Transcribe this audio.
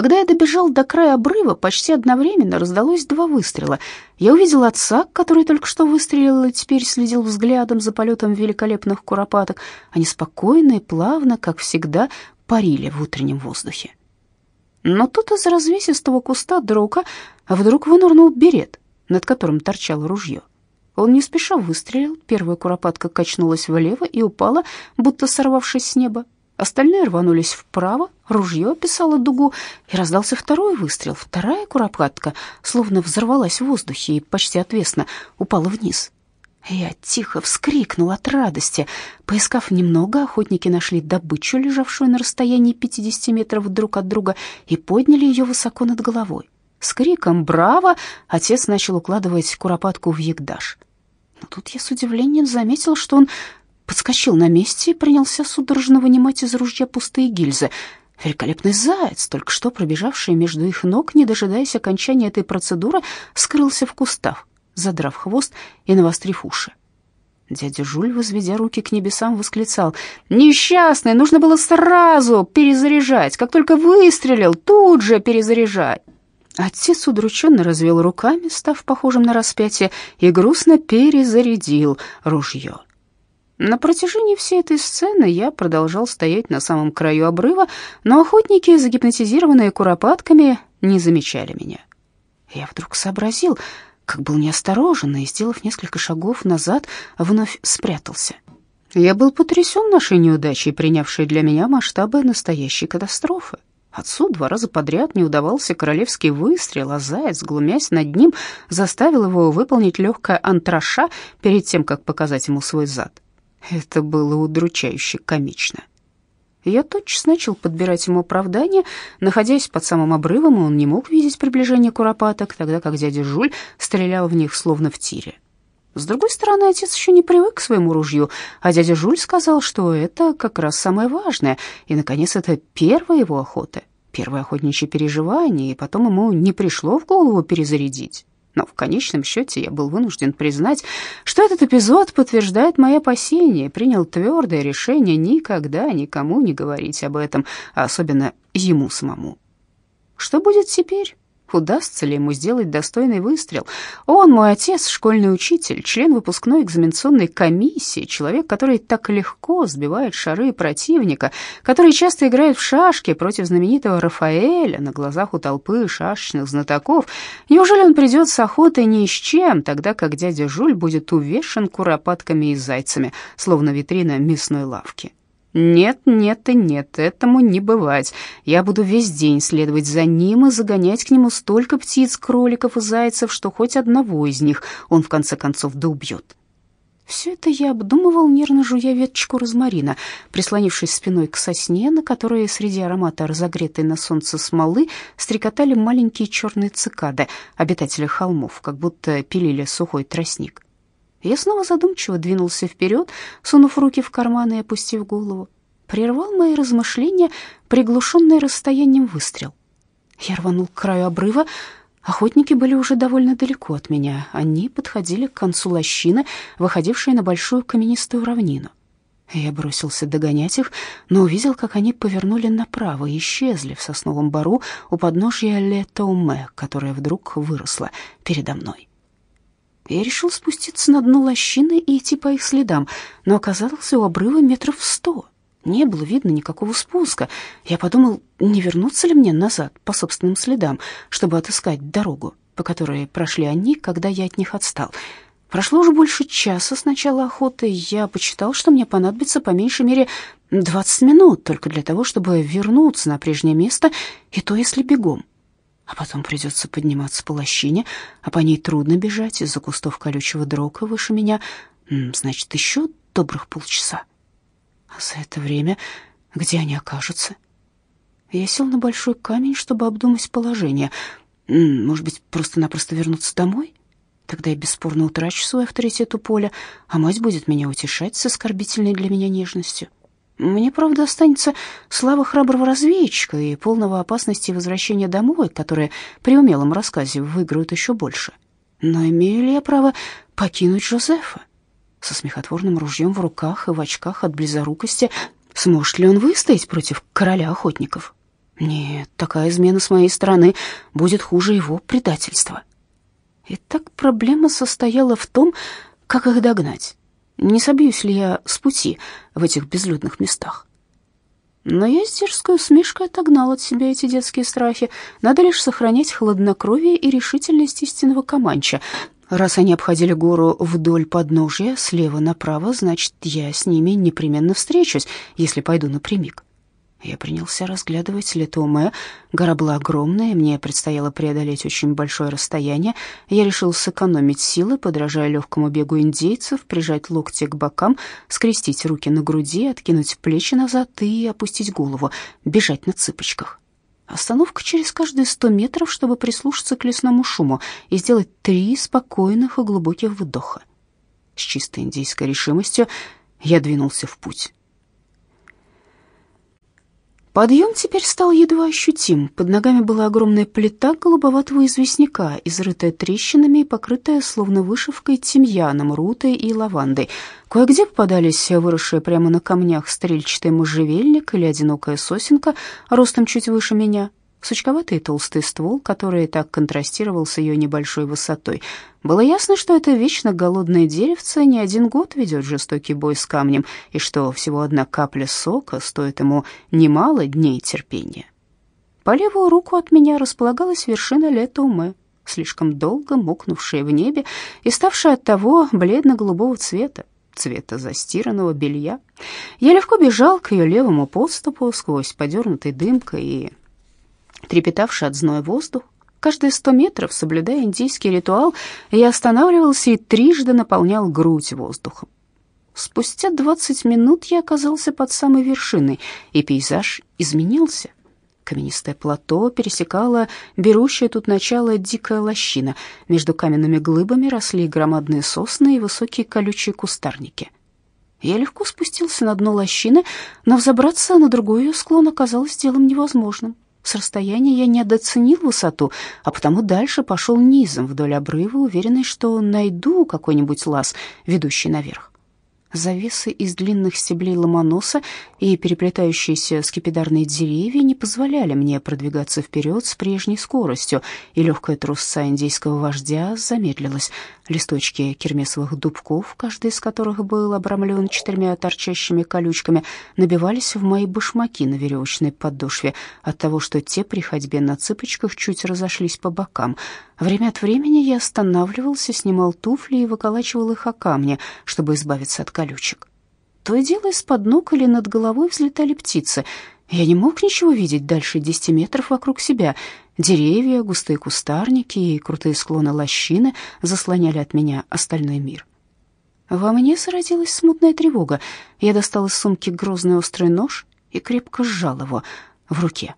Когда я добежал до края обрыва, почти одновременно раздалось два выстрела. Я увидел отца, который только что выстрелил и теперь следил взглядом за полетом великолепных куропаток. Они спокойно и плавно, как всегда, парили в утреннем воздухе. Но тут из развесистого куста дрока вдруг вынырнул берет, над которым торчало ружье. Он не спеша выстрелил, первая куропатка качнулась влево и упала, будто сорвавшись с неба. Остальные рванулись вправо, ружье описало дугу, и раздался второй выстрел. Вторая куропатка словно взорвалась в воздухе и почти отвесно упала вниз. Я тихо вскрикнул от радости. Поискав немного, охотники нашли добычу, лежавшую на расстоянии 50 метров друг от друга, и подняли ее высоко над головой. С криком «Браво!» отец начал укладывать куропатку в ягдаш. Но тут я с удивлением заметил, что он подскочил на месте и принялся судорожно вынимать из ружья пустые гильзы. Великолепный заяц, только что пробежавший между их ног, не дожидаясь окончания этой процедуры, скрылся в кустах, задрав хвост и навострив уши. Дядя Жуль, возведя руки к небесам, восклицал. «Несчастный! Нужно было сразу перезаряжать! Как только выстрелил, тут же перезаряжать!» Отец удрученно развел руками, став похожим на распятие, и грустно перезарядил ружье. На протяжении всей этой сцены я продолжал стоять на самом краю обрыва, но охотники, загипнотизированные куропатками, не замечали меня. Я вдруг сообразил, как был неосторожен, и, сделав несколько шагов назад, вновь спрятался. Я был потрясен нашей неудачей, принявшей для меня масштабы настоящей катастрофы. Отцу два раза подряд не удавался королевский выстрел, а заяц, глумясь над ним, заставил его выполнить легкое антраша перед тем, как показать ему свой зад. Это было удручающе комично. Я тотчас начал подбирать ему оправдание. Находясь под самым обрывом, он не мог видеть приближение куропаток, тогда как дядя Жуль стрелял в них словно в тире. С другой стороны, отец еще не привык к своему ружью, а дядя Жуль сказал, что это как раз самое важное, и, наконец, это первая его охота, первое охотничье переживание, и потом ему не пришло в голову перезарядить. Но в конечном счете я был вынужден признать, что этот эпизод подтверждает мои опасения, и принял твердое решение никогда никому не говорить об этом, а особенно ему самому. Что будет теперь? Удастся ли ему сделать достойный выстрел? Он, мой отец, школьный учитель, член выпускной экзаменационной комиссии, человек, который так легко сбивает шары противника, который часто играет в шашки против знаменитого Рафаэля на глазах у толпы шашечных знатоков. Неужели он придет с охотой ни с чем, тогда как дядя Жуль будет увешан куропатками и зайцами, словно витрина мясной лавки? Нет, нет и нет, этому не бывать. Я буду весь день следовать за ним и загонять к нему столько птиц, кроликов и зайцев, что хоть одного из них он в конце концов да убьет. Все это я обдумывал, нервно жуя веточку розмарина, прислонившись спиной к сосне, на которой среди аромата разогретой на солнце смолы стрекотали маленькие черные цикады, обитатели холмов, как будто пилили сухой тростник. Я снова задумчиво двинулся вперед, сунув руки в карманы и опустив голову. Прервал мои размышления приглушенный расстоянием выстрел. Я рванул к краю обрыва. Охотники были уже довольно далеко от меня. Они подходили к концу лощины, выходившей на большую каменистую равнину. Я бросился догонять их, но увидел, как они повернули направо и исчезли в сосновом бору у подножья Ле-Тауме, которая вдруг выросла передо мной. Я решил спуститься на дно лощины и идти по их следам, но оказался у обрыва метров в сто. Не было видно никакого спуска. Я подумал, не вернуться ли мне назад по собственным следам, чтобы отыскать дорогу, по которой прошли они, когда я от них отстал. Прошло уже больше часа с начала охоты, я почитал, что мне понадобится по меньшей мере 20 минут только для того, чтобы вернуться на прежнее место, и то если бегом а потом придется подниматься по лощине, а по ней трудно бежать из-за кустов колючего дрока выше меня. Значит, еще добрых полчаса. А за это время где они окажутся? Я сел на большой камень, чтобы обдумать положение. Может быть, просто-напросто вернуться домой? Тогда я бесспорно утрачу свой авторитет у поля, а мать будет меня утешать с оскорбительной для меня нежностью. Мне, правда, останется слава храброго разведчика и полного опасности возвращения домой, которые при умелом рассказе выиграют еще больше. Но имею ли я право покинуть Жозефа? Со смехотворным ружьем в руках и в очках от близорукости сможет ли он выстоять против короля охотников? Нет, такая измена с моей стороны будет хуже его предательства. Итак, проблема состояла в том, как их догнать. Не собьюсь ли я с пути в этих безлюдных местах? Но я с дерзкой усмешкой отогнал от себя эти детские страхи. Надо лишь сохранять хладнокровие и решительность истинного команча. Раз они обходили гору вдоль подножия, слева направо, значит, я с ними непременно встречусь, если пойду напрямик. Я принялся разглядывать Летоме. Гора была огромная, мне предстояло преодолеть очень большое расстояние. Я решил сэкономить силы, подражая легкому бегу индейцев, прижать локти к бокам, скрестить руки на груди, откинуть плечи назад и опустить голову, бежать на цыпочках. Остановка через каждые сто метров, чтобы прислушаться к лесному шуму и сделать три спокойных и глубоких вдоха. С чистой индейской решимостью я двинулся в путь. Подъем теперь стал едва ощутим. Под ногами была огромная плита голубоватого известняка, изрытая трещинами и покрытая словно вышивкой тимьяном, рутой и лавандой. Кое-где попадались выросшие прямо на камнях стрельчатый можжевельник или одинокая сосенка, ростом чуть выше меня сучковатый толстый ствол, который так контрастировал с ее небольшой высотой. Было ясно, что это вечно голодное деревце не один год ведет жестокий бой с камнем, и что всего одна капля сока стоит ему немало дней терпения. По левую руку от меня располагалась вершина Летумы, слишком долго мокнувшая в небе и ставшая от того бледно-голубого цвета, цвета застиранного белья. Я легко бежал к ее левому подступу сквозь подернутый дымкой и трепетавший от зноя воздух. Каждые сто метров, соблюдая индийский ритуал, я останавливался и трижды наполнял грудь воздухом. Спустя двадцать минут я оказался под самой вершиной, и пейзаж изменился. Каменистое плато пересекало берущая тут начало дикая лощина. Между каменными глыбами росли громадные сосны и высокие колючие кустарники. Я легко спустился на дно лощины, но взобраться на другой ее склон оказалось делом невозможным. С расстояния я не недооценил высоту, а потому дальше пошел низом вдоль обрыва, уверенный, что найду какой-нибудь лаз, ведущий наверх. Завесы из длинных стеблей ломоноса и переплетающиеся скипидарные деревья не позволяли мне продвигаться вперед с прежней скоростью, и легкая трусца индейского вождя замедлилась. Листочки кермесовых дубков, каждый из которых был обрамлен четырьмя торчащими колючками, набивались в мои башмаки на веревочной подошве от того, что те при ходьбе на цыпочках чуть разошлись по бокам — Время от времени я останавливался, снимал туфли и выколачивал их о камни, чтобы избавиться от колючек. То и дело из-под ног или над головой взлетали птицы. Я не мог ничего видеть дальше десяти метров вокруг себя. Деревья, густые кустарники и крутые склоны лощины заслоняли от меня остальной мир. Во мне зародилась смутная тревога. Я достал из сумки грозный острый нож и крепко сжал его в руке.